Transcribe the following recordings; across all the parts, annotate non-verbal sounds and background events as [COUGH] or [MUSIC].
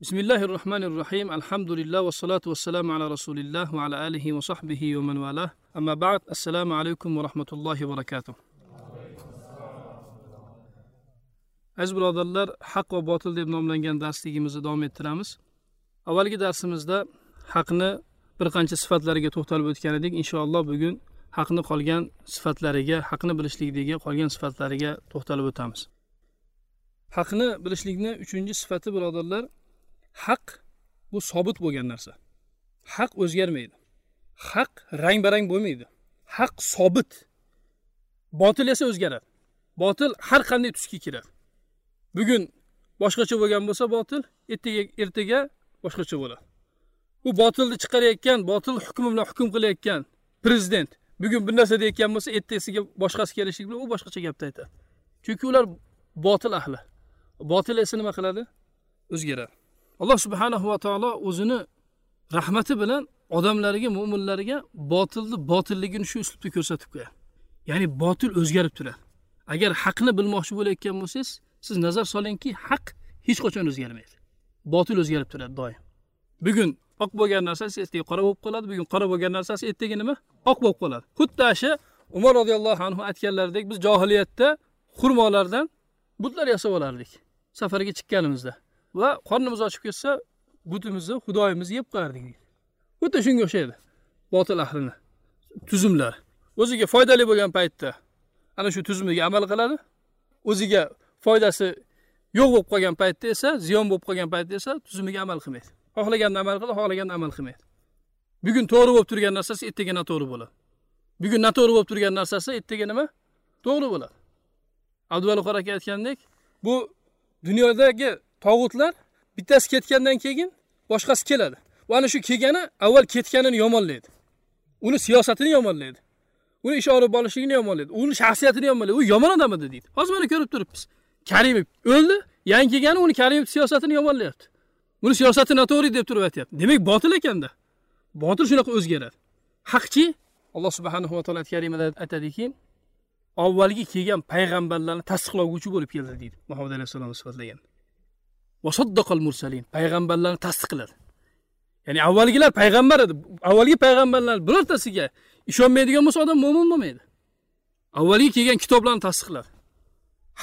بسم الله الرحمن الرحيم الحمد لله والصلاة والسلام على رسول الله وعلى آله وصحبه ومن والاه أما بعد السلام عليكم ورحمة الله وبركاته aziz birodarlar haq va botil deb nomlangan darsligimizni davom ettiramiz avvalgi darsimizda haqni bir qancha sifatlariga to'xtalib o'tgan edik inshaalloh bugun haqni qolgan sifatlariga haqni bilishlikdagi qolgan sifatlariga to'xtalib o'tamiz haqni bilishlikni uchinchi sifati birodarlar haq bu sobit bo'lgan narsa. Haq o'zgarmaydi. Haq rang barang bo'lmaydi. Haq sobit. Botil esa o'zgaradi. Botil har qanday tusga kiradi. Bugun boshqacha bo'lgan bo'lsa botil ertaga ertaga boshqacha bo'ladi. Bu botilni chiqarayotgan botil hukmi bilan hukm qilayotgan prezident bugun bir narsa deyotgan bo'lsa ertasiga boshqasi kelishlik bilan u boshqacha gapni aytadi. Chunki ular botil ahli. Botil esa nima qiladi? O'zgaradi. Alloh subhanahu va taolo o'zini rahmati bilan odamlariga mo'minlariga botilni botilligini shu uslubda ko'rsatib qo'yadi. Ya'ni botil o'zgarib turadi. Agar haqni bilmoqchi bo'layotgan bo'lsangiz siz nazar solingki haq hech qachon o'zgarmaydi. Botil o'zgarib turadi doim. Bugun oq bo'lgan narsasi ertaga qora bo'lib qoladi bugun qora bo'lgan narsasi ertaga nima? Oq bo'lib qoladi. Xuddi shu umar roziyallohu anhu aytganlaridek biz johiliyatda xurmolardan butlar yasab olardik safarga chiqqanimizda. Va qornimiz ochib ketsa butimizni xudoyimiz yeb qo'yardik deydi xuddi shunga o'xshaydi botil ahlini tuzumlari o'ziga foydali bo'lgan paytda ana shu tuzumiga amal qiladi. O'ziga foydasi yo'q bo'lib qolgan paytda esa ziyon bo'lib qolgan paytda esa tuzumiga amal qilmaydi. Xohlaganda amal qiladi xohlaganda amal qilmaydi. Bugun to'g'ri bo'lib turgan narsasi ertaga noto'g'ri bo'ladi. Bugun noto'g'ri bo'lib turgan narsasi ertaga nima? To'g'ri bo'ladi. Abduvali qori aka aytgandek bu dunyodagi tog'utlar bittasi ketgandan keyin boshqasi keladi. Va ana shu kelgani avval ketganini yomonlaydi. Uni siyosatini yomonlaydi. Uni ish olib borishligini yomonlaydi. Uni shaxsiyatini yomonlaydi. U yomon odam edi deydi. Hozir mana ko'rib turibmiz. Karimov o'ldi yangi kelgani uni karimov siyosatini yomonlayapti. Uni siyosati noto'g'ri deb turib aytyapti demak botil ekanda. Botil shunaqa o'zgaradi. Haqchi alloh subhanahu va taolo karimada aytadiki avvalgi kelgan payg'ambarlarni tasdiqlovchi bo'lib keldi deydi muhammad alayhissalomni sifatlagan vasoddaqal mursalin. Payg'ambarlarni tasdiqladi ya'ni avvalgilar payg'ambar edi. Avvalgi payg'ambarlar birortasiga ishonmaydigan bo'lsa odam mo'min bo'lmaydi. Avvalgi kelgan kitoblarni tasdiqladi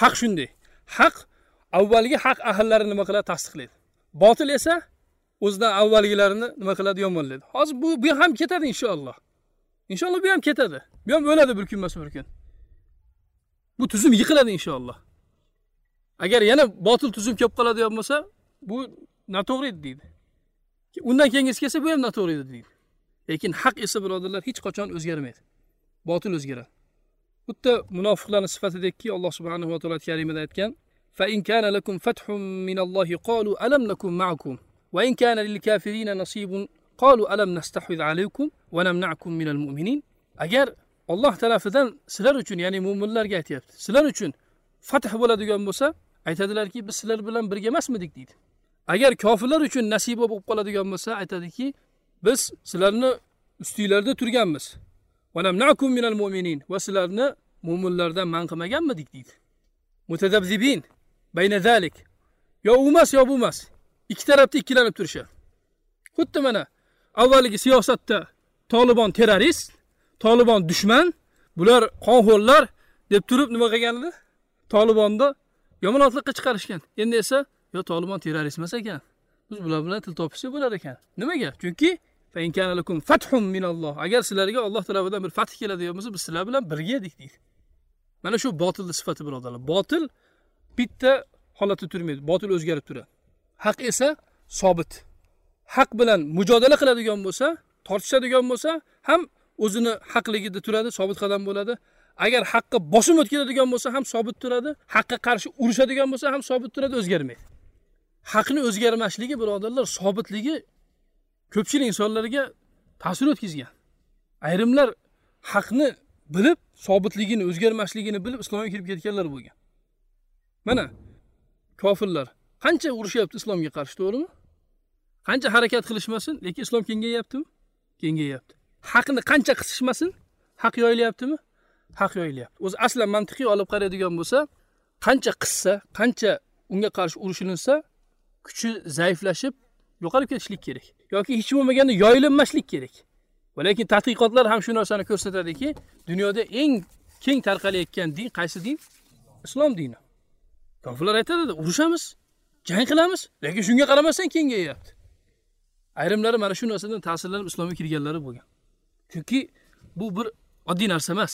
haq shunday. Haq avvalgi haq ahllarini nima qiladi? Tasdiqlaydi botil esa o'zidan avvalgilarini nima qiladi? Yomonlaydi. Hozir bu bu ham ketadi inshaalloh. Inshaalloh bu ham ketadi. Bu ham o'ladi bir kunmas bir kun. Bu tuzum yiqiladi inshaalloh. agar yana botil tuzum kelib qoladigan bo'lsa bu noto'g'ri edi deydi undan keyingisi kelsa bu ham noto'g'ri edi deydi lekin haq esa birodarlar hech qachon o'zgarmaydi botil o'zgaradi xuddi munofiqlarni sifatidekki alloh subhanahu va taolo karimada aytgan فإن كان لكم فتح من الله قالوا ألم نكن معكم وإن كان للكافرين نصيب قالوا ألم نستحوذ عليكم ونمنعكم من المؤمنين agar olloh tarafidan sizlar uchun ya'ni mo'minlarga aytyapti sizlar uchun fath bo'ladigan bo'lsa aytadilarki biz sizlar bilan birga emasmidik deydi. Agar kofirlar uchun nasiba bo'lib qoladigan bo'lsa aytadiki biz sizlarni ustinglarda turganmiz. Va sizlarni mo'minlardan man qilmaganmidik deydi. Mutadabzibin bayna zalik. Yo u emas yo bu emas. Ikki tarafda ikkilanib turishadi xuddi mana avvalgi siyosatda tolibon terrorist tolibon dushman bular qonxo'rlar deb turib nima qilgan edi tolibonni yomonotliqqa chiqarishgan. Endi esa yo tolibon terrorist emas ekan. Biz bular bilan til topishsak bo'lar ekan. Nimaga? Chunki agar sizlarga olloh tarafidan bir fath keladigan bo'lsa biz sizlar bilan birga edik deydi. Mana shu botilni sifati birodarlar. Botil bitta holatda turmaydi. Botil o'zgarib turadi. Haq esa sobit. Haq bilan mujodala qiladigan bo'lsa tortishadigan bo'lsa ham o'zini haqligida turadi sobit qadam bo'ladi. Agar haqqa bosim o'tkazadigan bo'lsa ham sobit turadi haqqa qarshi urushadigan bo'lsa ham sobit turadi o'zgarmaydi. Haqni o'zgarmasligi birodarlar sobitligi ko'pchilik insonlarga ta'sir o'tkazgan. Ayrimlar haqni bilib sobitligini o'zgarmasligini bilib islomga kirib ketganlar bo'lgan. Mana kofirlar qancha urushyapti islomga qarshi to'g'rimi? Qancha harakat qilishmasin lekin islom kengayyaptimi kengayyapti haqni qancha qisishmasin haq yoyilyaptimi? Haq yoyilyapti. O'zi aslan mantiqiy olib qaraydigan bo'lsa qancha qissa qancha unga qarshi urushilinsa kuchi zaiflashib yo'qolib ketishlik kerak. Yoki hech bo'lmaganda yoyilinmaslik kerak. Va lekin tadqiqotlar ham shu narsani ko'rsatadiki dunyoda eng keng tarqalayotgan din qaysi din? Islom dini. Kofirlar aytadi urushamiz jang qilamiz lekin shunga qaramasdan kengayyapti ayrimlari mana shu narsadan ta'sirlanib islomga kirganlari bo'lgan. Chunki bu bir oddiy narsa emas.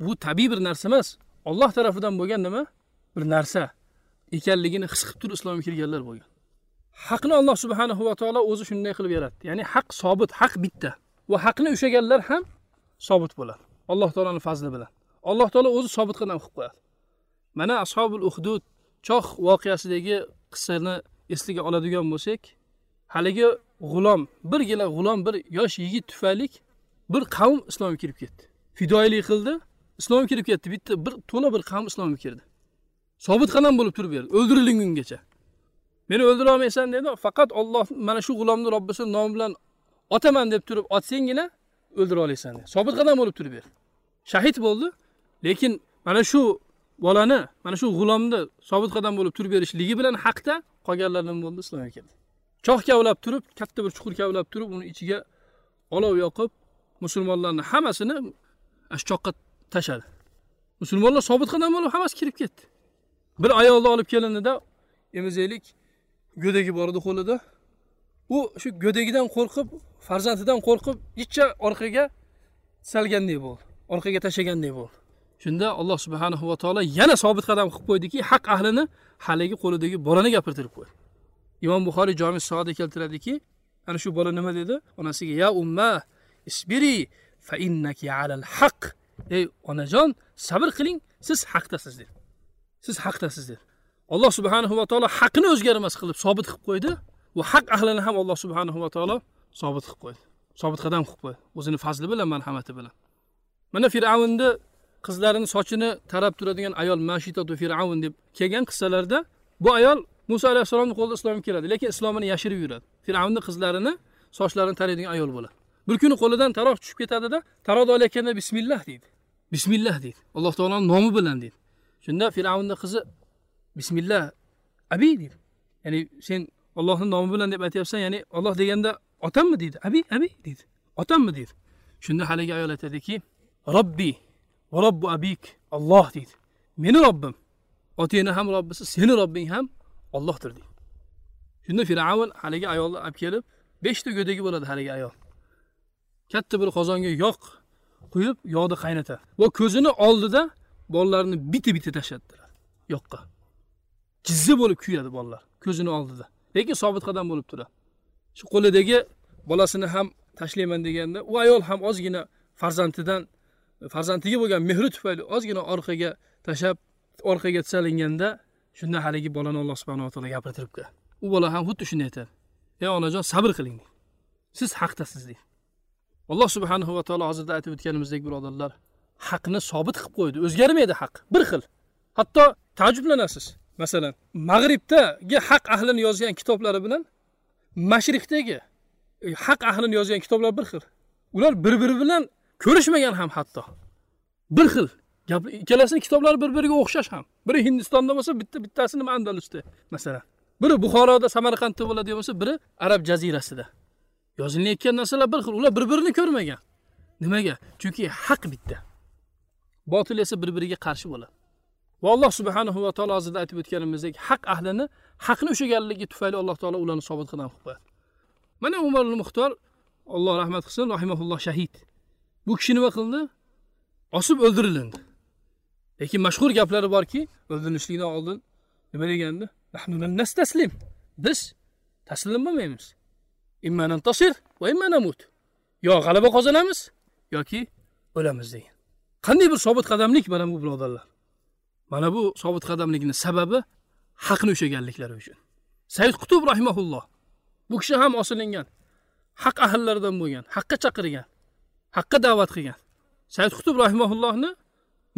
Bu tabiiy bir narsa emas. Olloh tarafidan bo'lgan nima? Bir narsa. Ekanligini his qilib turib islomga kirganlar bo'lgan. Haqni alloh subhanahu va taolo o'zi shunday qilib yaratdi. Ya'ni haq sobit haq bitta. Va haqni ushlaganlar ham sobit bo'ladi. Alloh taoloni fazli bilan. Alloh taolo o'zi sobit qadam qilib qo'yadi. Mana ashobul uhdud choh voqeasidagi qissani esliga oladigan bo'lsak haligi g'ulom birgina g'ulom bir yosh yigit tufaylik bir qavm islomga kirib ketdi. Fidoyilik qildi. Islomga kirib ketdi bitta bir to'la bir qavm islomga kirdi. Sobit qadam bo'lib turib berdi o'ldirilgungacha meni o'ldira olmaysan dedi faqat olloh mana shu g'ulomni robbisini nomi bilan otaman deb turib otsanggina o'ldira olasan dedi. Sobit qadam bo'lib turib berdi. Shahid bo'ldi lekin mana shu bolani mana shu g'ulomni sobit qadam bo'lib turib berishligi bilan haqda qolganlar nima bo'ldi islomga keldi. Choh kavlab turib katta bir chuqur kavlab turib uni ichiga olov yoqib musulmonlarni hammasini shu choqqa tashladi. Musulmonlar sobit qadam bo'lib hammasi kirib ketdi. Bir ayolni olib kelindida emizaylik go'dagi bor edi qo'lida. U shu go'dagidan qo'rqib farzandidan qo'rqib ichcha orqaga salgandek bo'ldi. Orqaga tashlagandek bo'ldi. Shunda alloh subhanahu va taolo yana sobit qadam qilib qo'ydiki haq ahlini haligi qo'lidagi bolani gapirtirib qo'ydi. Imom buxoriy jomi soda keltiradiki ana shu bola nima dedi? Onasiga ya umma isbiri fa innaki alal haq. Ey onajon sabr qiling siz haqdasiz dedi siz haqdasiz dedi alloh subhanahu va taolo haqni o'zgarmas qilib sobit qilib qo'ydi. Va haq ahlini ham alloh subhanahu va taolo sobit qilib qo'ydi. Sobit qadam qilib qo'ydi. O'zini fazli bilan marhamati bilan. Mana fir'avnni qizlarini sochini tarab turadigan ayol mashitatu fir'avn deb kelgan qissalarda bu ayol muso alayhissalomni qo'lida islomga kiradi lekin islomini yashirib yuradi. Fir'avnni qizlarini sochlarini taraydigan ayol bo'ladi. Bir kuni qo'lidan taroq tushib ketadida taroqni olayotganda bismillah deydi. Bismillah deydi. Alloh taoloni nomi bilan deydi. Shunda fir'avnni qizi bismillah abi deydi. Ya'ni sen ollohni nomi bilan deb aytyapsan ya'ni olloh deganda otammi deydi. Abi abi deydi. Otammi deydi. Shunda haligi ayol aytadiki robbi va robbu abik olloh deydi. Meni robbim otangni ham robbisi seni robbing ham ollohdir deydi. Shunda fir'avn haligi ayolni olib kelib beshta go'dagi bo'ladi haligi ayol. Katta bir qozonga yog' quyib yog'ni qaynatadi va ko'zini oldida bolalarni bitta bitta tashladilar yoqqa. Jizza bo'lib kuyadi bolalar ko'zini oldida. Lekin sobit qadam bo'lib turadi. Shu qo'lidagi bolasini ham tashlayman deganda u ayol ham ozgina farzandidan farzandiga bo'lgan mehri tufayli ozgina orqaga tashlab orqaga tisalinganda shunda haligi bolani alloh subhanava taolo gapirtirib qo'yadi u bola ham xuddi shunday aytadi. Ey onajon sabr qiling siz haqdasiz deydi. Alloh subhanahu va taolo hozirda aytib o'tganimizdek birodarlar haqni sobit qilib qo'ydi. O'zgarmaydi haq bir xil. Hatto taajjublanasiz. Masalan mag'ribdagi haq ahlini yozgan kitoblari bilan mashriqdagi e, haq ahlini yozgan kitoblar bir xil. Ular bir biri bilan ko'rishmagan ham hatto. Bir xil. Gap ikkalasini kitoblari bir biriga o'xshash ham. Biri hindistonda bo'lsa bitta bittasi nima andalusda masalan. Biri buxoroda samarqandda bo'ladigan bo'lsa biri arab jazirasida. Yozilayotgan narsalar bir xil. Ular bir birini ko'rmagan. Nimaga? Chunki haq bitta. Botil esa bir biriga qarshi bo'ladi. Va alloh subhanahu va taolo hozirda aytib o'tganimizdek haq ahlini haqni ushlaganligi tufayli alloh taolo ularni sobit qadam qilib qo'yadi mana umar muxtor alloh rahmat qilsin rahimaulloh shahid. Bu kishi nima qildi? Osib o'ldirilindi. Lekin mashhur gaplari borki o'ldirilishlikdan oldin nima degandi? Biz taslim bo'lmaymiz. Va namut. Yo g'alaba qozonamiz yoki o'lamiz degan. Qanday bir sobit qadamlik mana bu birodarlar? Mana bu sobit qadamlikni sababi haqni ushlaganliklari uchun. Said qutub rahimaulloh bu kishi ham osilingan haq ahllaridan bo'lgan haqqa chaqirgan haqqa da'vat qilgan. Said qutub rahimaullohni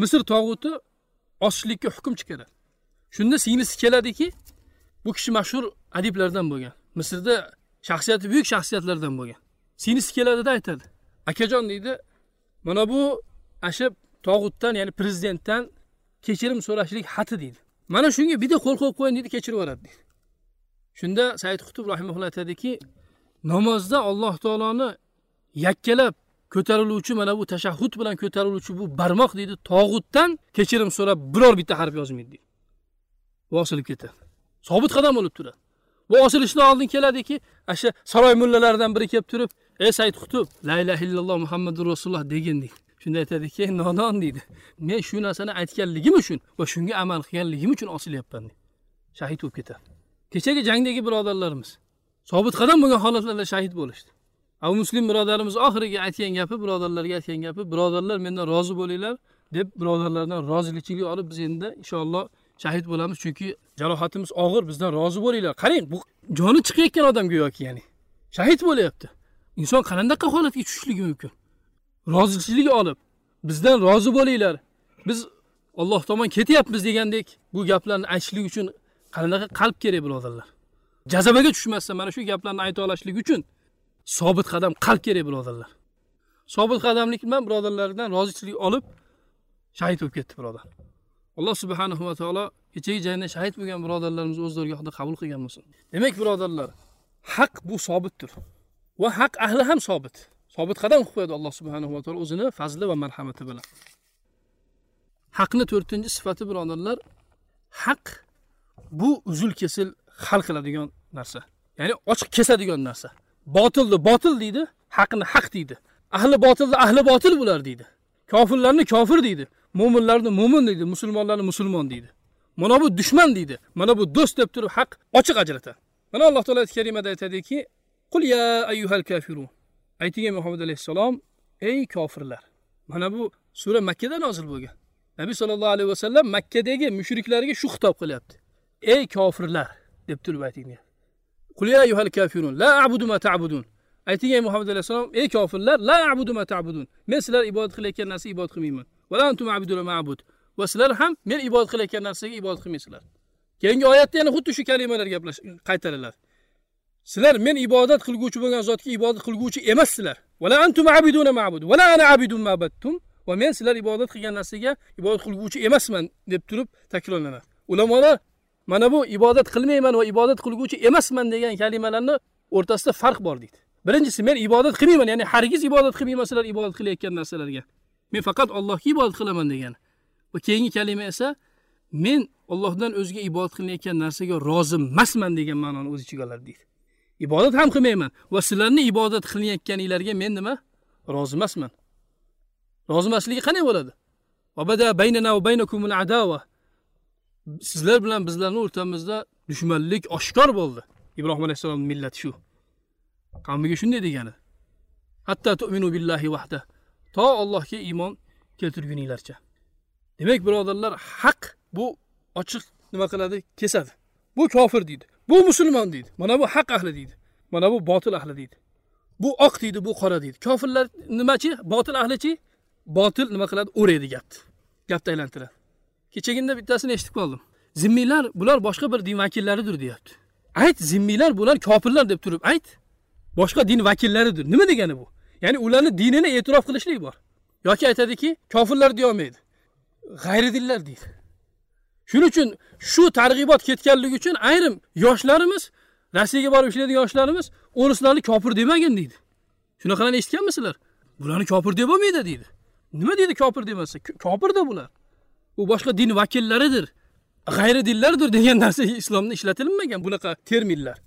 misr tog'uti osishlikka hukm chiqaradi shunda singlisi keladiki bu kishi mashhur adiblardan bo'lgan. Misrda shaxsiyati buyuk shaxsiyatlardan bo'lgan. Singlisi keladida aytadi akajon deydi mana bu asha tog'utdan ya'ni prezidentdan kechirim so'rashlik xati deydi. Mana shunga bitta qo'l qo'yib qo'ying deydi kechirib yuboradi deydi. Shunda said qutub rahimaulloh aytadiki namozda alloh taoloni yakkalab ko'tariluvchi mana bu tashahhud bilan ko'tariluvchi bu barmoq deydi tog'utdan kechirim so'rab biror bitta harf yozmaydi deydi. Vosilib ketadi. Sobit qadam bo'lib turadi. Bu osilishdan oldin keladiki o'sha saroy mullalaridan biri kelib turib ey said qutub la ilaha illalloh muhammadu rasululloh degin deydi shunda aytadiki [LAUGHS] nodon deydi. Men shu narsani aytganligim uchun va shunga amal qilganligim uchun osilyapman deydi. Shahid bo'lib ketadi. Kechagi jangdagi birodarlarimiz. Sobit qadam bo'lgan holatlarda shahid bo'lishdi. Abu muslim birodarimiz oxirgi aytgan gapi birodarlarga aytgan gapi birodarlar mendan rozi bo'linglar deb birodarlardan rozilikchilik olib biz endi inshaalloh shahid bo'lamiz. Chunki jarohatimiz og'ir bizdan rozi bo'linglar. Qarang bu joni chiqayotgan odam go'yoki ya'ni shahid bo'lyapti. Inson qanaqa holatga tushishligi mumkin. Rozichilik olib bizdan rozi bo'linglar. Biz olloh tomon ketyapmiz degandek bu gaplarni aytishlik uchun qanaqa qalb kerak birodarlar. Jazabaga tushmasdan mana shu gaplarni ayta olishlik uchun sobit qadam qalb kerak birodarlar. Sobit qadamlik bilan birodarlardan rozichilik olib shahid bo'lib ketdi birodar. Alloh subhanahu va taolo kechagi jangda shahid bo'lgan birodarlarimizni o'z dargohida qabul qilgan bo'lsin. Demak birodarlar haq bu sobitdir va haq ahli ham sobit. Sobit qadam qo'yadi alloh subhanahu va taolo o'zini fazli va marhamati bilan. Haqni to'rtinchi sifati birodarlar haq bu uzul kesil hal qiladigan narsa. Ya'ni ochiq kesadigan narsa. Botilni botil deydi haqni haq deydi. Ahli botilni ahli botil bular deydi. Kofirlarni kofir deydi. Mo'minlarni mo'min deydi musulmonlarni musulmon deydi. Mana bu dushman deydi. Mana bu do'st deb turib haq ochiq ajratadi mana alloh taolo oyati karimada aytadiki qul ya ayyuhal kafirun. Ayting ey muhammad alayhissalom ey kofirlar. Mana bu sura makkada nozil bo'lgan. Nabiy sollallohu alayhi vasallam makkadagi mushriklarga shu xitob qilyapti. Ey kofirlar deb turib ayting qul ya ayyuhal kafirun la a'budu ma ta'budun. Ayting ey muhammad alayhissalom ey kofirlar la a'budu ma ta'budun. Men sizlar ibodat qilayotgan narsaga ibodat qilmayman. Va antum abidul ma'bud. Va sizlar ham men ibodat qilayotgan narsaga ibodat qilmaysizlar. Keyingi oyatda yana xuddi shu kalimalar gaplash qaytarilar sizlar men ibodat qilguvchi bo'lgan zotga ibodat qilguvchi emassizlar. Vala antum abiduna ma'bud. Vala ana abidun ma'battum va men sizlar ibodat qilgan narsaga ibodat qilguvchi emasman deb turib takrorlanadi ulamolar mana bu ibodat qilmayman va ibodat qilguvchi emasman degan kalimalarni o'rtasida farq bor deydi. Birinchisi men ibodat qilmayman ya'ni hargiz ibodat qilmayman sizlar ibodat qilayotgan narsalarga. Men faqat allohga ibodat qilaman degan. Va keyingi kalima esa men ollohdan o'ziga ibodat qilinayotgan narsaga rozi emasman degan ma'noni o'z ichiga oladi deydi. Ibodat ham qilmayman va sizlarni ibodat qilayotganinglarga men nima? Rozi emasman. Rozi emasligi qanday bo'ladi? Sizlar bilan bizlarni o'rtamizda dushmanlik oshkor bo'ldi. Ibrohim alayhissalomni millati shu. Qavmiga shunday degani. Hatto tu'minu billahi vahda. To allohga iymon keltirguninglarcha. Demak birodarlar haq bu ochiq nima qiladi? Kesadi. Bu kofir deydi. Bu musulmon deydi. Mana bu haq ahli deydi. Mana bu botil ahli deydi. Bu oq deydi bu qora deydi. Kofirlar nimachi botil ahlichi botil nima qiladi? O'raydi gapni. Gapni aylantiradi. Kechaginda bittasini eshitib qoldim. Zimmiylar bular boshqa bir din vakillaridir deyapti. Ayt zimmiylar bular kofirlar deb turib. Ayt. Boshqa din vakillaridir. Nima degani bu? Ya'ni ularni dinini e'tirof qilishlik bor. Yoki aytadiki kofirlar deyolmaydi. G'ayri dinlar deydi. Shuning uchun shu targ'ibot ketganligi uchun ayrim yoshlarimiz rossiyaga borib ishlaydigan yoshlarimiz o'rislarni kofir demagin deydi. Shunaqalarni eshitganmisizlar? Bularni kofir deb bo'lmaydi deydi. Nima deydi kofir demasa? Kofirda bular. U boshqa din vakillaridir g'ayri dinlardir degan narsa islomda ishlatilmagan bunaqa terminlar.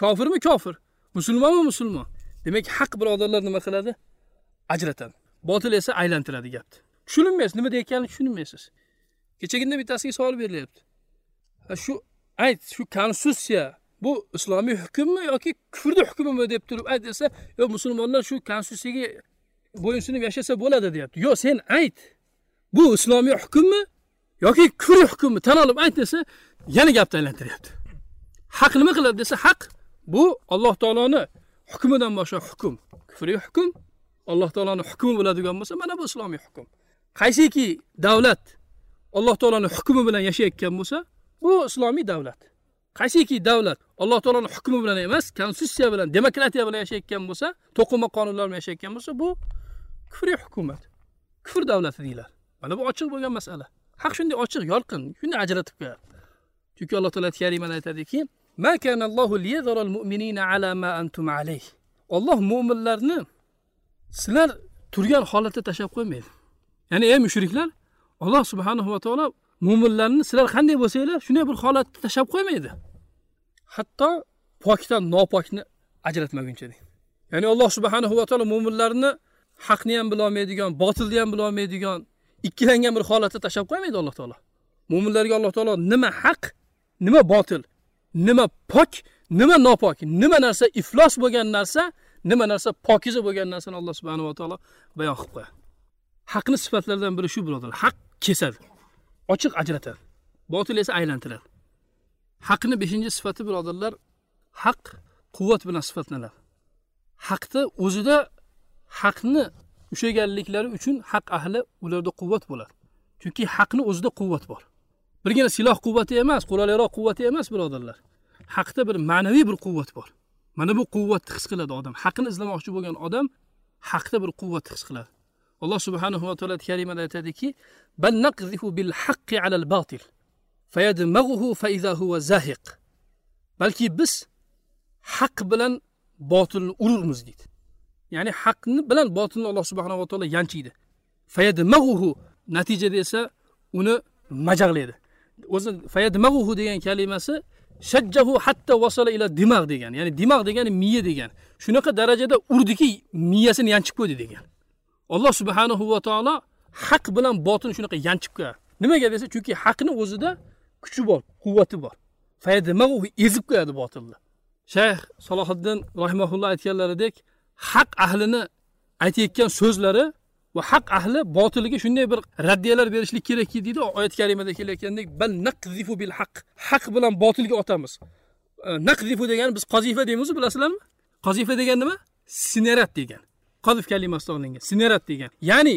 Kofirmi kofir? Musulmonmi musulmon? Demak haq birodarlar nima qiladi? Ajratadi. Botil esa aylantiradi gapni. Tushunilmaysiz. Nima deyotganini tushunmaysiz kechagina bittasiga savol berilyapti. Shu ayt shu konstitutsiya bu islomiy hukmmi yoki kufrni hukmimi deb turib ayt desa yo musulmonlar shu konstitutsiyaga bo'ysunib yashasa bo'ladi deyapti. Yo'q sen ayt bu islomiy hukmmi yoki kufr hukmi tan olib ayt desa yana gapni aylantiryapti. Haq nima qiladi desa haq bu alloh taoloni hukmidan boshqa hukm kufriy hukm alloh taoloni hukmi bo'ladigan bo'lsa mana bu islomiy hukm qaysiki davlat alloh taoloni hukmi bilan yashayotgan bo'lsa bu islomiy davlat. Qaysiki davlat alloh taoloni hukmi bilan emas konstitutsiya bilan demokratiya bilan yashayotgan bo'lsa to'qima qonunlar bilan yashayotgan bo'lsa bu kufriy hukumat. Kufr davlati deyiladi. Mana bu ochiq bo'lgan masala. Haq shunday ochiq yorqin shunday ajratib qo'yadi chunki alloh taolo karimada aytadiki ma kana Allohu mu'minina ala ma antum alayh. Alloh mu'minlarni sizlar turgan holatda tashlab qo'ymaydi. Ya'ni ey mushriklar alloh subhanahu va taolo mu'minlarni sizlar qanday bo'lsanglar shunday bir holatda tashlab qo'ymaydi. Hatto pokdan nopokni ajratmaguncha deydi. Ya'ni alloh subhanahu va taolo mu'minlarni haqni ham bilolmaydigan botilni ham bilolmaydigan ikkilangan bir holatda tashlab qo'ymaydi alloh taolo. Mu'minlarga alloh taolo nima haq nima botil nima pok nima nopok nima narsa iflos bo'lgan narsa nima narsa pokiza bo'lgan narsani alloh subhanahu va taolo bayon qilib qo'yadi. Haqni sifatlaridan biri shu birodarlar haq kesadi ochiq ajratadi botil esa aylantiradi. Haqni beshinchi sifati birodarlar haq quvvat bilan sifatlanadi. Haqni o'zida haqni ushlaganliklari uchun haq ahli ularda quvvat bo'ladi. Chunki haqni o'zida quvvat bor. Birgina siloh quvvati emas qulayroq quvvati emas birodarlar. Haqda bir ma'naviy bir quvvat bor. Mana bu quvvatni his qiladi odam. Haqni izlamoqchi bo'lgan odam haqda bir quvvatni his qiladi. Alloh subhanahu va taolo karimada aytadiki bal bil haqqi alal batil fayadmaghuhu fa huwa zahiq. Balki biz haq bilan botilni ururmiz deydi. Ya'ni haqni bilan botilni alloh subhanava taolo yanchiydi. Fayadmaghuhu natijada esa uni majag'laydi o'zi fayadmaghuhu degan kalimasi shajjahu hatta vasala ila dimag degan. Ya'ni dimag degani miya degan. Shunaqa darajada urdiki miyasini yanchib qo'ydi degan. Alloh subhanahu va taolo haq bilan botin shunaqa yanchib qo'yadi. Nimaga desa chunki haqni o'zida kuchi bor quvvati bor. Ezib qo'yadi botilni. Shayx salohiddin rahimaulloh aytganlaridek haq ahlini aytayotgan so'zlari va haq ahli botiliga shunday bir raddiyalar berishlik kerakki deydi. Oyat karimada kelayotgandek bal naqzifu bil haq. Haq bilan botilga otamiz. E, naqzifu degani biz qozifa deymiz bilasizlarmi? Qozifa degani nima? Sinerat degan. Qozif kalimasidan olingan. Sinerat degan. Ya'ni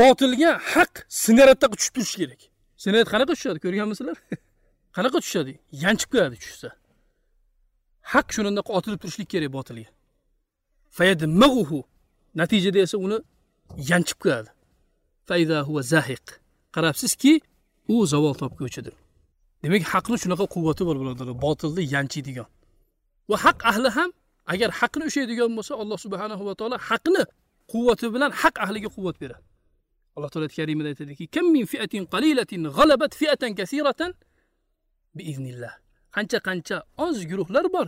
botilga haq sineratda tushib turishi kerak. Sinerat qanaqa tushadi ko'rganmisizlar? [LAUGHS] Qanaqa tushadi? Yanchib qo'yadi tushsa. Haq shunaqa otilib turishlik kerak botilga. Natijada esa uni yanchib qo'yadi. Qarabsizki u zavol topguvchidir demak haqni shunaqa quvvati bor birodarlar. Botilni yanchiydigan. Va haq ahli ham agar haqni ushlaydigan bo'lsa alloh subhanahu va taolo haqni quvvati bilan haq ahliga quvvat beradi. Alloh taolo karimida aytadiki kam min fiatin qalilatin g'alabat fiatan kasiratan biiznillah. Qancha qancha oz guruhlar bor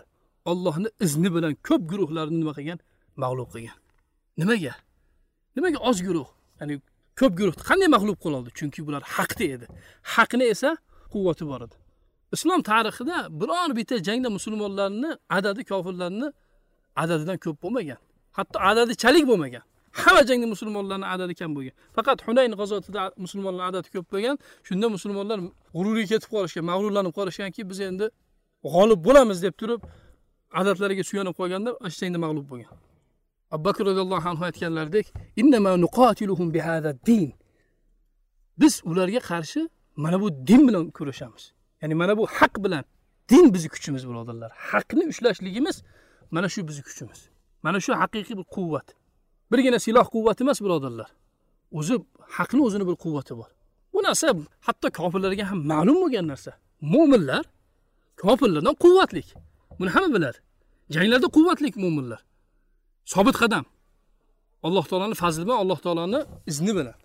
ollohni izni bilan ko'p guruhlarni nima qilgan? Mag'lub qilgan. Nimaga? Nimaga oz guruh ya'ni ko'p guruhni qanday mag'lub qiloldi chunki bular haqda edi. Haqni esa quvvati bor edi. Islom tarixida biror bitta jangda musulmonlarni adadi kofirlarni adadidan ko'p bo'lmagan. Hatto adadi chalik bo'lmagan. Hamma jangda musulmonlarni adadi kam bo'lgan. Faqat hunayn g'azotida musulmonlar adadi ko'p bo'lgan shunda musulmonlar g'ururiga ketib qolishgan mag'rurlanib qolishganki biz endi g'olib bo'lamiz deb turib adadlariga suyanib qolganda o'sha jangda mag'lub bo'lgan. Abu bakr roziyallohu anhu aytganlaridek din. Biz ularga qarshi mana bu din bilan kurashamiz. Ya'ni mana bu haq bilan din bizni kuchimiz birodarlar. Haqni ushlashligimiz mana shu bizni kuchimiz. Mana shu haqiqiy bir quvvat. Birgina siloh quvvati emas birodarlar. O'zi haqni o'zini bir quvvati bor. Bu narsa hatto kofirlarga ham ma'lum bo'lgan narsa. Mo'minlar kofirlardan quvvatlik. Buni hamma biladi. Janglarda quvvatlik mo'minlar sobit qadam. Alloh taoloni fazli bilan alloh taoloni izni bilan.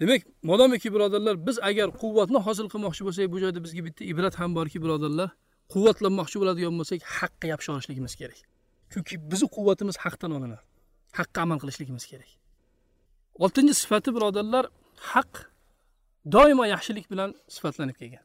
Demak modomiki birodarlar biz agar quvvatni hosil qilmoqchi bo'lsak bu joyda bizga bitta ibrat ham borki birodarlar quvvatlanmoqchi bo'ladigan bo'lsak haqqa yopisha olishligimiz kerak. Chunki bizni quvvatimiz haqdan olinadi. Haqqa amal qilishligimiz kerak. Oltinchi sifati birodarlar haq doimo yaxshilik bilan sifatlanib kelgan.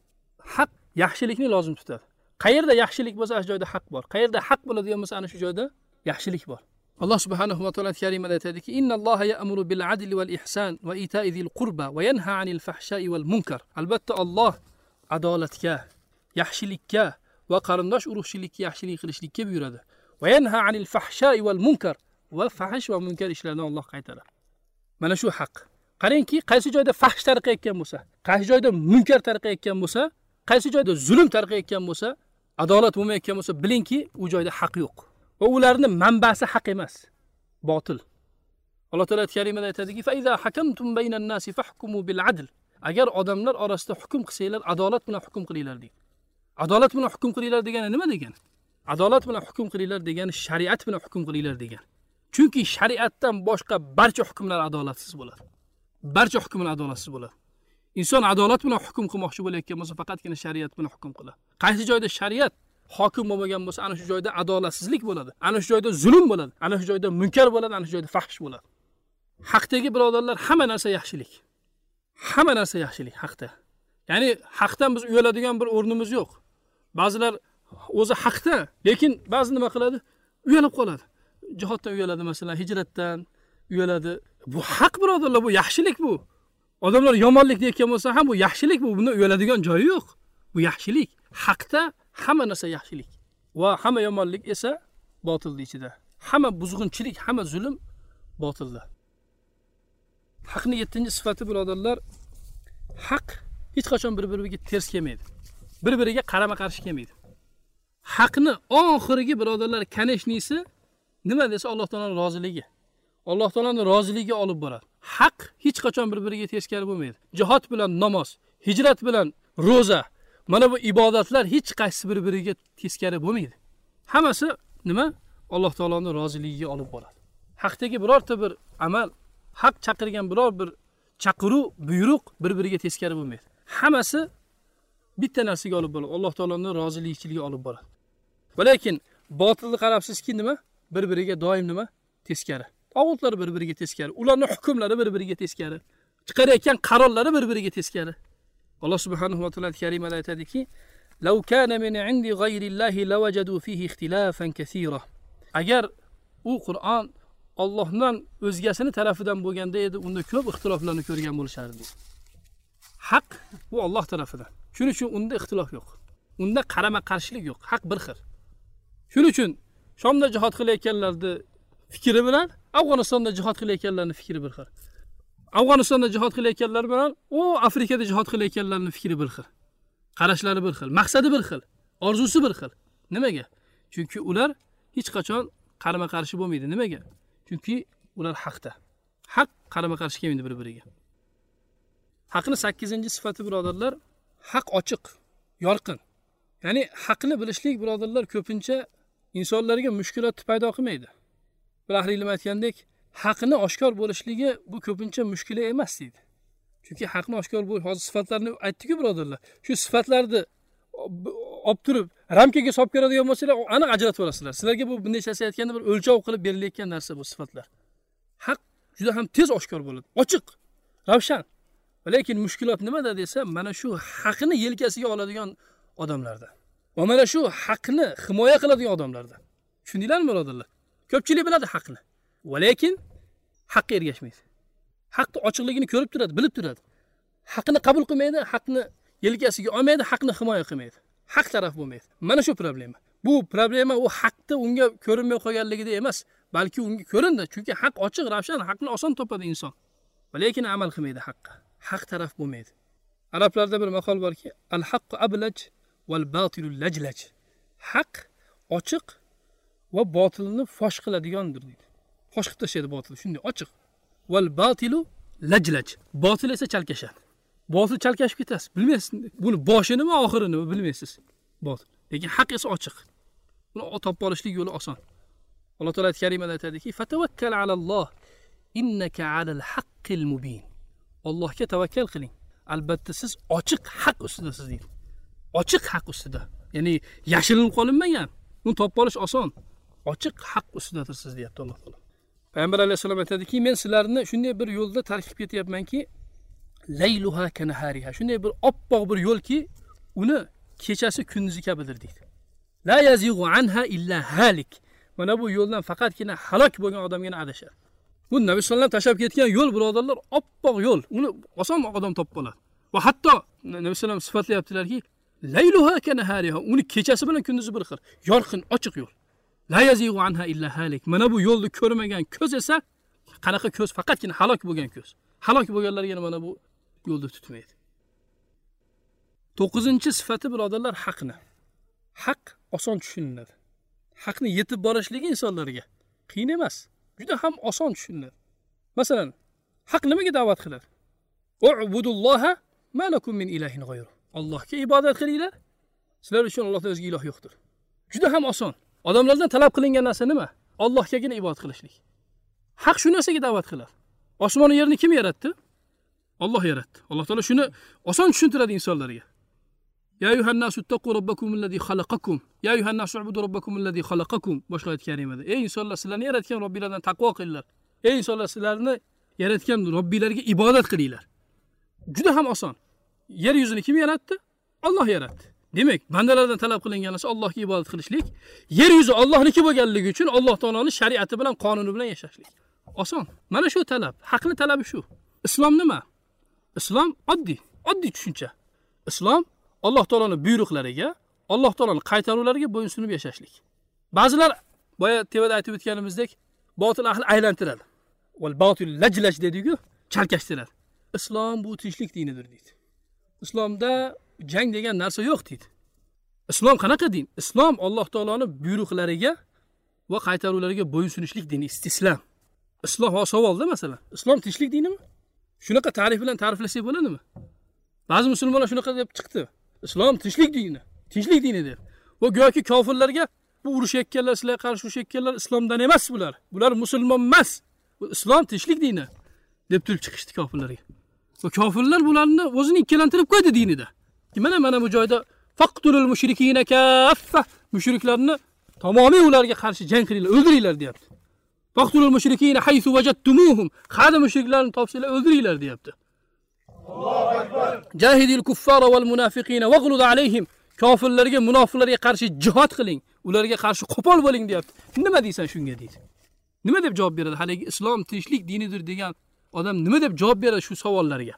Haq yaxshilikni lozim tutadi. Qayerda yaxshilik bo'lsa ana shu joyda haq bor. Qayerda haq bo'ladigan bo'lsa ana shu joyda yaxshilik bor. Alloh subhanahu va taolo karimada aytadiki innalloha ya'muru bil adli val ihson va ita'i zil qurba va yanha anil fahshai val munkar albatta olloh adolatga yaxshilikka va qarindosh urug'chilikka yaxshilik qilishlikka buyuradi va yanha anil fahshai val munkar va fahsh va munkar ishlardan olloh qaytaradi mana shu haq qarangki qaysi joyda fahsh tarqayotgan bo'lsa qaysi joyda munkar tarqayotgan bo'lsa qaysi joyda zulm tarqayotgan bo'lsa adolat bo'lmayotgan bo'lsa bilingki u joyda haq yo'q va ularni manbasi haq emas. Botil. Alloh taolo karimada aytadiki agar odamlar orasida hukm qilsanglar adolat bilan hukm qilinglar deydi. Adolat bilan hukm qilinglar degani nima degani? Adolat bilan hukm qilinglar degani shariat bilan hukm qilinglar degani. Chunki shariatdan boshqa barcha hukmlar adolatsiz bo'ladi. Barcha hukmlar adolatsiz bo'ladi. Inson adolat bilan hukm qilmoqchi bo'layotgan bo'lsa faqatgina shariat bilan hukm qiladi. Qaysi joyda shariat hokim bo'lmagan bo'lsa ana shu joyda adolatsizlik bo'ladi. Ana shu joyda zulm bo'ladi. Ana shu joyda munkar bo'ladi. Ana shu joyda fahsh bo'ladi. Haqdagi birodarlar hamma narsa yaxshilik. Hamma narsa yaxshilik haqda. Ya'ni haqdan biz uyaladigan bir o'rnimiz yo'q. Ba'zilar o'zi haqda lekin ba'zi nima qiladi? Uyalib qoladi. Jihoddan uyaladi masalan hijratdan uyaladi. Bu haq birodarlar bu yaxshilik bu. Odamlar yomonlik deyotgan bo'lsa ham bu yaxshilik bu. Bunda uyaladigan joyi yo'q. Bu yaxshilik. Haqda hamma narsa yaxshilik. Va hamma yomonlik esa botilni ichida. Hamma buzg'unchilik hamma zulm botilda haqni yettinchi sifati birodarlar haq hech qachon bir biriga ters kelmaydi. Bir biriga qarama qarshi kelmaydi. Haqni oxirgi birodarlar kanishnisi nima desa alloh taoloni roziligi. Alloh taoloni roziligiga olib boradi. Haq hech qachon bir biriga teskari bo'lmaydi. Jihod bilan namoz hijrat bilan ro'za mana bu ibodatlar hech qaysi bir biriga teskari bo'lmaydi. Hammasi nima? Alloh taoloni roziligiga olib boradi. Haqdagi birorta bir amal haq chaqirgan biror bir chaqiruv buyruq bir biriga teskari bo'lmaydi. Hammasi bitta narsaga olib boradi. Alloh taoloni roziligichiligiga olib boradi. Va lekin botilni qarabsizki nima? Bir biriga doim nima? Teskari. Tog'utlar bir biriga teskari ularni hukmlari bir biriga teskari chiqarayotgan qarorlari bir biriga teskari. alloh subhanahu va taolo karimada aytadiki لو كان من عند غير الله لوجدوا فيه اختلافا كثيرا agar u qur'on ollohdan o'zgasini tarafidan bo'lganda edi unda ko'p ixtiloflarni ko'rgan bo'lishardi haq bu olloh tarafidan shuning uchun unda ixtilof yo'q unda qarama qarshilik yo'q haq bir xil shuning uchun shomda jihod qilayotganlarni fikri bilan afg'onistonda jihod qilayotganlarni fikri bir xil Afg'onistonda jihod qilayotganlar bilan u afrikada jihod qilayotganlarni fikri bir xil. Qarashlari bir xil maqsadi bir xil orzusi bir xil. Nimaga? Chunki ular hech qachon qarama qarshi bo'lmaydi. Nimaga? Chunki ular haqda. Haq qarama qarshi kelmaydi bir biriga haqni sakkizinchi sifati birodarlar haq ochiq yorqin. Ya'ni haqni bilishlik birodarlar ko'pincha insonlarga mushkulotni paydo qilmaydi. Bir ahli ilm aytgandek haqni oshkor bo'lishligi bu ko'pincha mushkula emas deydi. Chunki haqni oshkor bo'lish hozir sifatlarni aytdiku birodarlar shu sifatlarni olib turib ramkaga solib keladigan bo'lsanglar aniq ajratib olasizlar. Sizlarga bu nechasi aytganda bir o'lchov qilib berilayotgan narsa bu sifatlar. Haq juda ham tez oshkor bo'ladi ochiq ravshan. Lekin mushkulot nimada desa mana shu haqni yelkasiga oladigan odamlarda va mana shu haqni himoya qiladigan odamlarda. Tushundinglarmi birodarlar? Ko'pchilik biladi haqni. Va lekin haqqa ergashmaydi. Haqni ochiqligini ko'rib turadi bilib turadi. Haqni qabul qilmaydi haqni yelkasiga olmaydi haqni himoya qilmaydi. Haq taraf bo'lmaydi. Mana shu problema. Bu problema u haqni unga ko'rinmay qolganligida emas balki unga ko'rindi chunki haq ochiq ravshan haqni oson topadi inson. Lekin amal qilmaydi haqqa. Haq taraf bo'lmaydi. Arablarda bir maqol borki al haqqu ablaj val batilu lajlaj. Haq ochiq va botilni fosh qiladigandir deydi. Fosh qilib tashlaydi botil. Shunday ochiq. Val batilu lajlaj. Botil esa chalkashadi. Botil chalkashib ketasiz. Bilmaysiz buni boshi nima oxiri nima bilmaysiz? Botil. Lekin haq esa ochiq. Buni topib olishlik yo'li oson. Alloh taolo karimada aytadiki fatavakkal alalloh innaka alal haqqil mubin. Ollohga tavakkal qiling. Albatta siz ochiq haq ustidasiz deydi. Ochiq haq ustida. Ya'ni yashirinib qolinmagan. Uni topib olish oson. Ochiq haq ustidadirsiz deyapti alloh taolo. Payg'ambar alayhissalom aytadiki men sizlarni shunday bir yo'lda tarkib ketyapmanki layluha kanahariha shunday bir oppoq bir yo'lki uni kechasi kunduzi kabidir deydi. La yazig'u anha illa halik. Mana bu yo'ldan faqatgina halok bo'lgan odamgina adashadi bu nabiy sallallohu alayhi vasallam tashlab ketgan yo'l birodarlar oppoq yo'l. Uni oson odam topib qoladi va hatto nabiy sallam sifatlayaptilarki layluha kanahariha uni kechasi bilan kunduzi bir xil yorqin ochiq yo'l. La yazig'u anha illa halik. Mana bu yo'lni ko'rmagan ko'z esa qanaqa ko'z? Faqatgina halok bo'lgan ko'z. Halok bo'lganlargina mana bu yo'lda tutmaydi. To'qqizinchi sifati birodarlar haqni. Haq oson tushuniladi. Haqni yetib borishligi insonlarga qiyin emas. Juda ham oson tushuniladi. Masalan haq nimaga da'vat qiladi? Ubudulloha malakum min ilahin g'ayru. Allohga ibodat qilinglar. Sizlar uchun allohdan o'zga iloh yo'qdir. Juda ham oson. odamlardan talab qilingan narsa nima allohgagina ibodat qilishlik haq shu narsaga da'vat qiladi osmonu yerni kim yaratdi olloh yaratdi alloh taolo shuni oson tushuntiradi insonlarga يا أيها الناس اتقوا ربكم الذي خلقكم يا أيها الناس اعبدوا ربكم الذي خلقكم boshqa oyat karimada ey insonlar sizlarni yaratgan robbilaridan taqvo qilinglar ey insonlar sizlarni yaratgan robbilariga ibodat qilinglar juda ham oson yer yuzini kim yaratdi olloh yaratdi Demak bandalardan talab qilingan narsa allohga ibodat qilishlik yer yuzi ollohniki bo'lganligi uchun alloh taoloni shariati bilan qonuni bilan yashashlik. Oson. Mana shu talab. Haqni talabi shu. Islom nima? Islom oddiy. Oddiy tushuncha. Islom alloh taoloni buyruqlariga alloh taoloni qaytaruvlariga bo'ysunib yashashlik. Ba'zilar boya tevada aytib o'tganimizdek botil ahli aylantiradi. Val botil lajlash dediku chalkashtiradi. Islom bu tinchlik dinidir deydi. Islomda jang degan narsa yo'q deydi. Islom qanaqa din? Islom alloh taoloni buyruqlariga va qaytaruvlariga bo'ysunishlik dini istislam. Islom ho savolda masalan islom tinchlik dinimi? Shunaqa ta'rif bilan ta'riflasak bo'ladimi? Ba'zi musulmonlar shunaqa deb chiqdi. Islom tinchlik dini tinchlik dini deb. Va go'yoki kofirlarga bu urushayotganlar sizlarga qarshi urushayotganlar islomdan emas bular. Bular musulmon emas. Bu islom tinchlik dini deb turib chiqishdi kofirlarga. Va kofirlar bularni o'zini ikkilantirib qo'ydi dinida. Mana mana bu joyda faqtulul mushrikina kaffa. Mushriklarni tamomiy ularga qarshi jang qilinglar o'ldiringlar deyapti. Faqtulul mushrikina haythu wajadtumuhum. qayerda mushriklarni topsanglar o'ldiringlar deyapti. Jahidil kuffara val munafiqina waghlud alayhim. Kofirlarga munofiqlarga qarshi jihad qiling. Ularga qarshi qo'pol bo'ling deyapti. Nima deysan shunga deydi. Nima deb javob beradi? Haligi islom tinchlik dinidir degan odam nima deb javob beradi shu savollarga?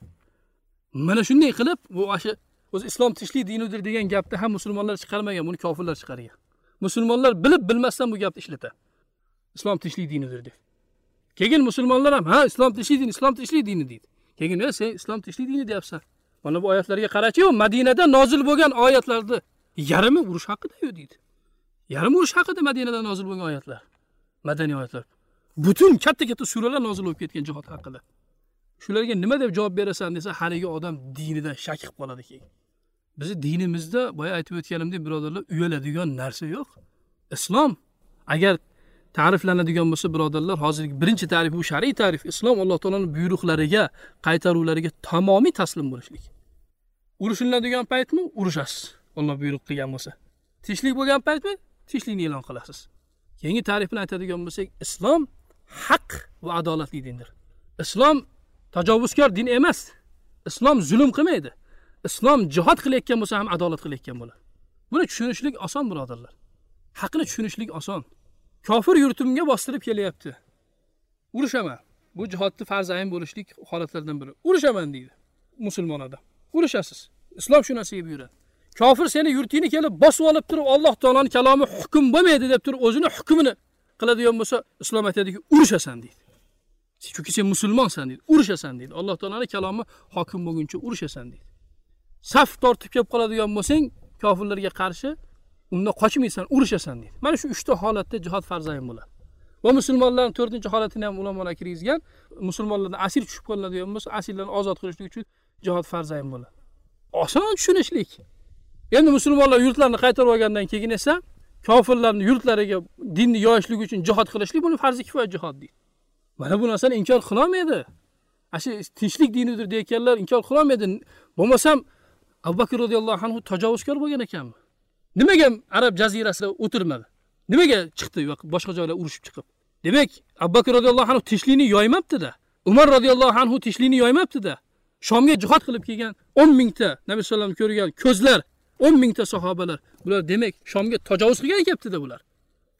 Mana shunday qilib bu o'sha o'zi islom tinchlik dinidir degan gapni ham musulmonlar chiqarmagan buni kofirlar chiqargan. Musulmonlar bilib bilmasdan bu gapni ishlatadi islom tinchlik dinidir deb. Keyin musulmonlar ham ha islom tinchlik din islom tinchlik dini deydi. Keyin e sen islom tinchlik dini deyapsan. Mana bu oyatlarga qarachi madinada nozil bo'lgan oyatlarni yarmi urush haqida deydi. Yarmi urush haqida madinada nozil bo'lgan oyatlar madaniy oyatlar. Butun katta katta suralar nozil bo'lib ketgan jihod haqida. Shularga nima deb javob berasan desa haligi odam dinidan shak qilib qoladi keyin. Bizni dinimizda boya aytib o'tganimdek birodarlar uyaladigan narsa yo'q. Islom. Agar ta'riflanadigan bo'lsa birodarlar hozirgi birinchi ta'rif bu shar'iy ta'rif islom alloh taoloni buyruqlariga qaytaruvlariga tamomiy taslim bo'lishlik. Urushiladigan paytmi? Urushasiz. Olloh buyruq qilgan bo'lsa. Tinchlik bo'lgan paytmi? Tinchlikni e'lon qilasiz. Keyingi ta'rifini aytadigan bo'lsak islom haq va adolatli dindir. Islom tajovuzkor din emas. Islom zulm qilmaydi. Islom jihod qilayotgan bo'lsa ham adolat qilayotgan bo'ladi. Buni tushunishlik oson birodarlar. Haqni tushunishlik oson. Kofir yurtimga bostirib kelyapti. Urushaman bu jihodni farz ayn bo'lishlik holatlaridan biri. Urushaman deydi musulmon odam. Urushasiz islom shu narsaga buyuradi kofir seni yurtingni kelib bosib olib turib alloh taoloni kalomi hukm bo'lmaydi deb turib o'zini hukmini qiladigan bo'lsa islom aytadiki urushasan deydi. Chunki sen musulmonsan deydi. Urushasan deydi. Alloh taoloni kalomi hokim bo'lguncha urushasan deydi. Saf tortib kelib qoladigan bo'lsang kofirlarga qarshi undan qochmaysan urushasan deydi. Mana shu uchta holatda jihod farzayn bo'ladi. Va musulmonlarni to'rtinchi holatini ham ulamolar kirgizgan. Musulmonlardan asir tushib qolinadigan bo'lsa asirlarni ozod qilishlik uchun jihod farzayn bo'ladi. Oson tushunishlik. Endi musulmonlar yurtlarini qaytarib olgandan keyin esa kofirlarni yurtlariga dinni yoyishlik uchun jihod qilishlik buni farzi kifoya jihod deydi. Mana bu narsani inkor qilolmaydi. Ana shu tinchlik dinidir deyotganlar inkor qilolmaydi. Bo'lmasam abu bakr roziyallohu anhu tajovuzkor bo'lgan ekanmi nimaga arab jazirasida o'tirmadi? Nimaga chiqdi? Boshqa joylar urushib chiqib. Demak abu bakr roziyallohu anhu tinchlikni yoymabdida. Umar roziyallohu anhu tinchlikni yoymabdida. Shomga jihod qilib kelgan o'n mingta nabiy alayhi ko'rgan ko'zlar o'n mingta sahobalar bular demak shomga tajovuz qilgan ekanptida bular.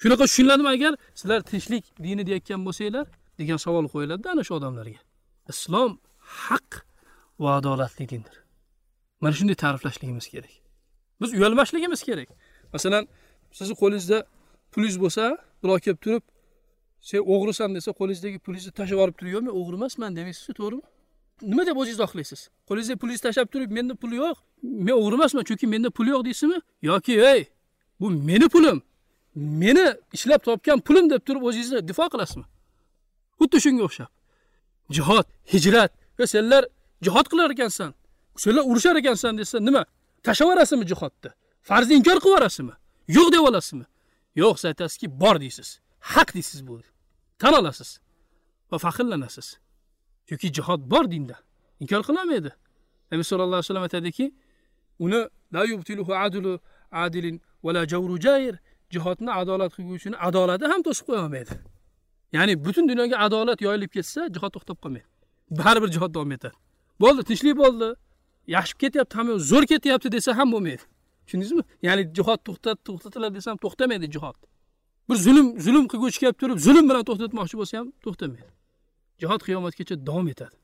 Shunaqa tushuniladimi agar sizlar tinchlik dini deyayotgan bo'lsanglar? degan savol qo'yiladida ana shu odamlarga. Islom haq va adolatli dindir. Mana shunday ta'riflashligimiz kerak. Biz uyalmasligimiz kerak. Masalan sizni qo'lingizda pulingiz bo'lsa birov kelib turib sen o'g'risan desa qo'lingizdagi pulingizni tashlab yuborib turib yo'q men o'g'ri emasman demaysizu to'g'rimi? Nima deb o'zingiz oqlaysiz? Qo'lingizga pulingizni tashlab turib menda pul yo'q men o'g'ri emasman chunki menda pul yo'q deysizmi? Yoki ey bu meni pulim meni ishlab topgan pulim deb turib o'zingizni difo qilasizmi? Xuddi shunga o'xshab. Jihod hijrat va senlar jihod qilar ekansan. Senlar urushar ekansan desa nima? Tashlab yuborasizmi jihodni farzni inkor qilib yuborasizmi? Yo'q deb olasizmi? Yo'q siz aytasizki bor deysiz. Haq deysiz bu. Tan olasiz va faxrlanasiz. Chunki jihod bor dinda. Inkor qilolmaydi. Nabiy sallallohu alayhi vasallam aytadiki uni la yubtiluhu adlu adilin va la javru jayr jihodni adolat qilguvchini adolati ham to'sib qo'ya olmaydi. Ya'ni butun dunyoga adolat yoyilib ketsa jihod to'xtab qolmaydi. Baribir jihod davom etadi. Bo'ldi tinchlik bo'ldi. Yashib ketyapti hamma zo'r ketyapti desa ham bo'lmaydi. Tushundingizmi? Ya'ni jihod to'xtat to'xtatiladi desam to'xtamaydi jihod. Bir zulm zulm qilguvchi kelib turib zulm bilan to'xtatmoqchi bo'lsa ham to'xtamaydi. Jihod qiyomatgacha davom etadi.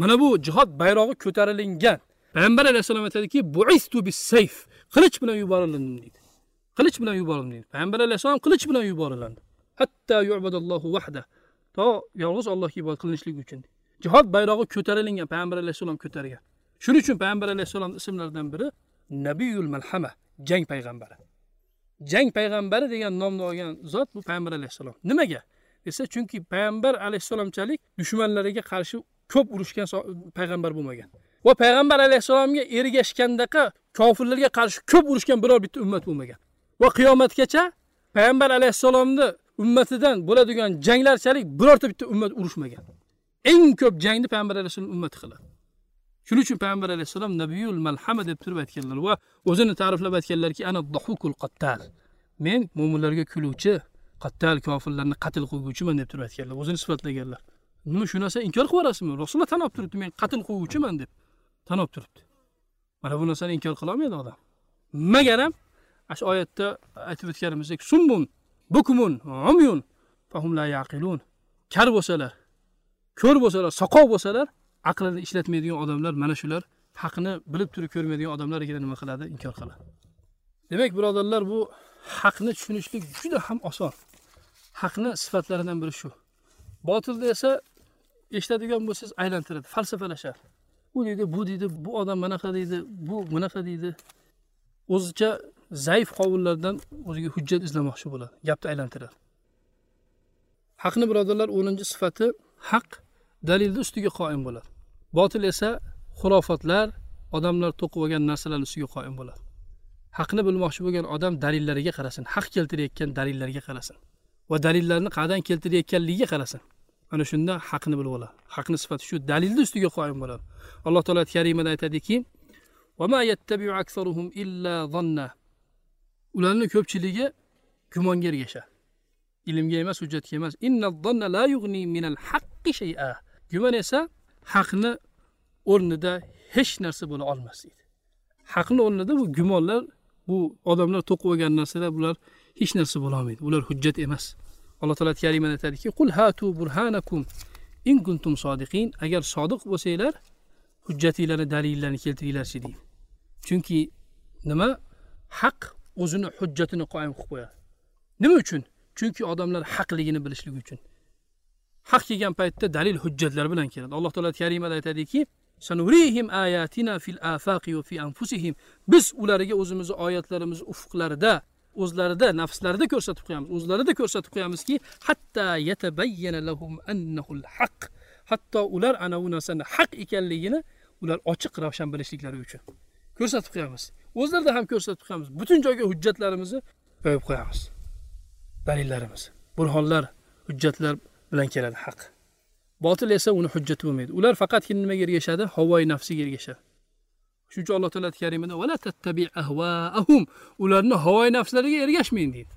Mana bu jihod bayrog'i ko'tarilingan. Payg'ambar alayhissalom aytadiki buistu bis sayf qilich bilan yuborildim deydi. Qilich bilan yuborildim deydi. Payg'ambar alayhissalom qilich bilan yuborilandi hatta yu'badallohu vahda to yolg'iz allohga ibodat qilinishligi uchun. Jihod bayrog'i ko'tarilingan payg'ambar alayhissalom ko'targan. Shuning uchun payg'ambar alayhissalomni ismlaridan biri nabiyul malhama jang payg'ambari. Jang payg'ambari degan nomni olgan zot bu payg'ambar alayhissalom. Nimaga? Desa chunki payg'ambar alayhissalomchalik dushmanlariga qarshi ko'p urushgan payg'ambar bo'lmagan. Va payg'ambar alayhissalomga ergashgandaqa kofirlarga qarshi ko'p urushgan biror bitta ummat bo'lmagan. Va qiyomatgacha payg'ambar alayhissalomni ummatidan bo'ladigan janglarchalik birorta bitta ummat urushmagan. Eng ko'p jangni payg'ambar alayhissalom ummati qiladi. Shuning uchun payg'ambar alayhissalom nabiyul malhama deb turib aytganlar va o'zini ta'riflab aytganlarki ana dahukul qattal. Men mo'minlarga kuluvchi qattal kofirlarni qatl qilguvchiman deb turib aytganlar o'zini sifatlaganlar. Nima shu narsani inkor qilib yuborasizmi? Rasululloh tan olib turibdi men qatl qilguvchiman deb tan olib turibdi. Mana bu narsani inkor qilolmaydi odam. Magar ham shu oyatda aytib o'tganimizdek summun bukmun umyun fahum la yaqilun. Kar bo'lsalar ko'r bo'lsalar soqov bo'lsalar aqlini ishlatmaydigan odamlar mana shular haqni bilib turib ko'rmaydigan odamlargina nima qiladi? Inkor qiladi. Demak birodarlar bu haqni tushunishlik juda ham oson. Haqni sifatlaridan biri shu. Botilni esa eshitadigan bo'lsangiz aylantiradi falsafalashadi u deydi bu deydi bu odam manaqa deydi bu bunaqa deydi. O'zicha zaif qovullardan o'ziga hujjat izlamoqchi bo'ladi gapni aylantiradi. Haqni birodarlar o'ninchi sifati haq dalilni ustiga qoim bo'ladi. Botil esa xurofotlar odamlar to'qib olgan narsalarni ustiga qoim bo'ladi. Haqni bilmoqchi bo'lgan odam dalillariga qarasin haq keltirayotgan dalillarga qarasin va dalillarni qayerdan keltirayotganligiga qarasin. Ana shunda haqni bilib oladi. Haqni sifati shu dalilni ustiga qoim bo'ladi. Alloh taolo karimada aytadiki ularni ko'pchiligi gumonga ergashadi ilmga emas hujjatga emas. Guman esa haqni o'rnida hech narsa bo'la olmas deydi haqni o'rnida bu gumonlar bu odamlar to'qib olgan narsalar bular hech narsa bo'lolmaydi ular hujjat emas. Alloh taolo karimada aytadiki qul hatu burhanakum in kuntum sodiqin. Agar sodiq bo'lsanglar hujjatinglarni dalillaringizni keltiringlarchi deydi. Chunki nima? Haq o'zini hujjatini qoyim qilib qo'yadi. Nima uchun? Chunki odamlar haqligini bilishligi uchun. Haq kelgan paytda dalil hujjatlar bilan keladi. Alloh taolo karimada aytadiki sanurihim ayatina fil afaqi va fi anfusihim. Biz ularga o'zimizni oyatlarimizni ufqlarida o'zlarida nafslarida ko'rsatib qo'yamiz. O'zlarida ko'rsatib qo'yamizki hatta yatabayyana lahum annahul haq. Hatto ular ana bu narsani haq ekanligini ular ochiq ravshan bilishliklari uchun ko'rsatib qo'yamiz. O'zlarida ham ko'rsatib qo'yamiz. Butun joyga hujjatlarimizni qo'yib qo'yamiz. Dalillarimiz burhonlar hujjatlar bilan keladi haq. Botil esa uni hujjati bo'lmaydi. Ular faqatgina nimaga ergashadi? Havoyi nafsiga ergashadi. Shuning uchun alloh taolo karimada ularni havoyi nafslariga ergashmang deydi.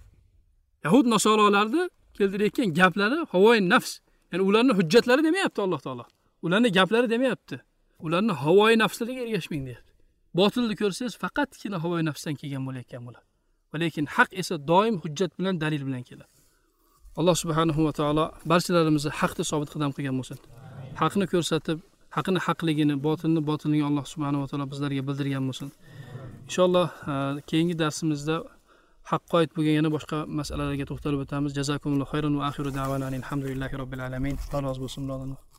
Yahud nasorolarni keltirayotgan gaplari havoyi nafs ya'ni ularni hujjatlari demayapti alloh taolo ularni gaplari demayapti. Ularni havoyi nafslariga ergashmang deyapti. Botilni ko'rsangiz faqatgina havoyi nafsdan kelgan bo'layotgan bo'ladi. Lekin haq esa doim hujjat bilan dalil bilan keladi. Alloh subhanahu va taolo barchalarimizni haqda sobit qadam qilgan bo'lsin. Haqni ko'rsatib haqni haqligini botilni botilligini alloh subhanava taolo bizlarga bildirgan bo'lsin. Inshaalloh e, keyingi darsimizda haqqa oid bo'lgan yana boshqa masalalarga to'xtalib o'tamiz. Jazakumulloh xayron va axiru davana alhamdulillahi robbil alamin. Alloh rozi bo'lsin birodarlar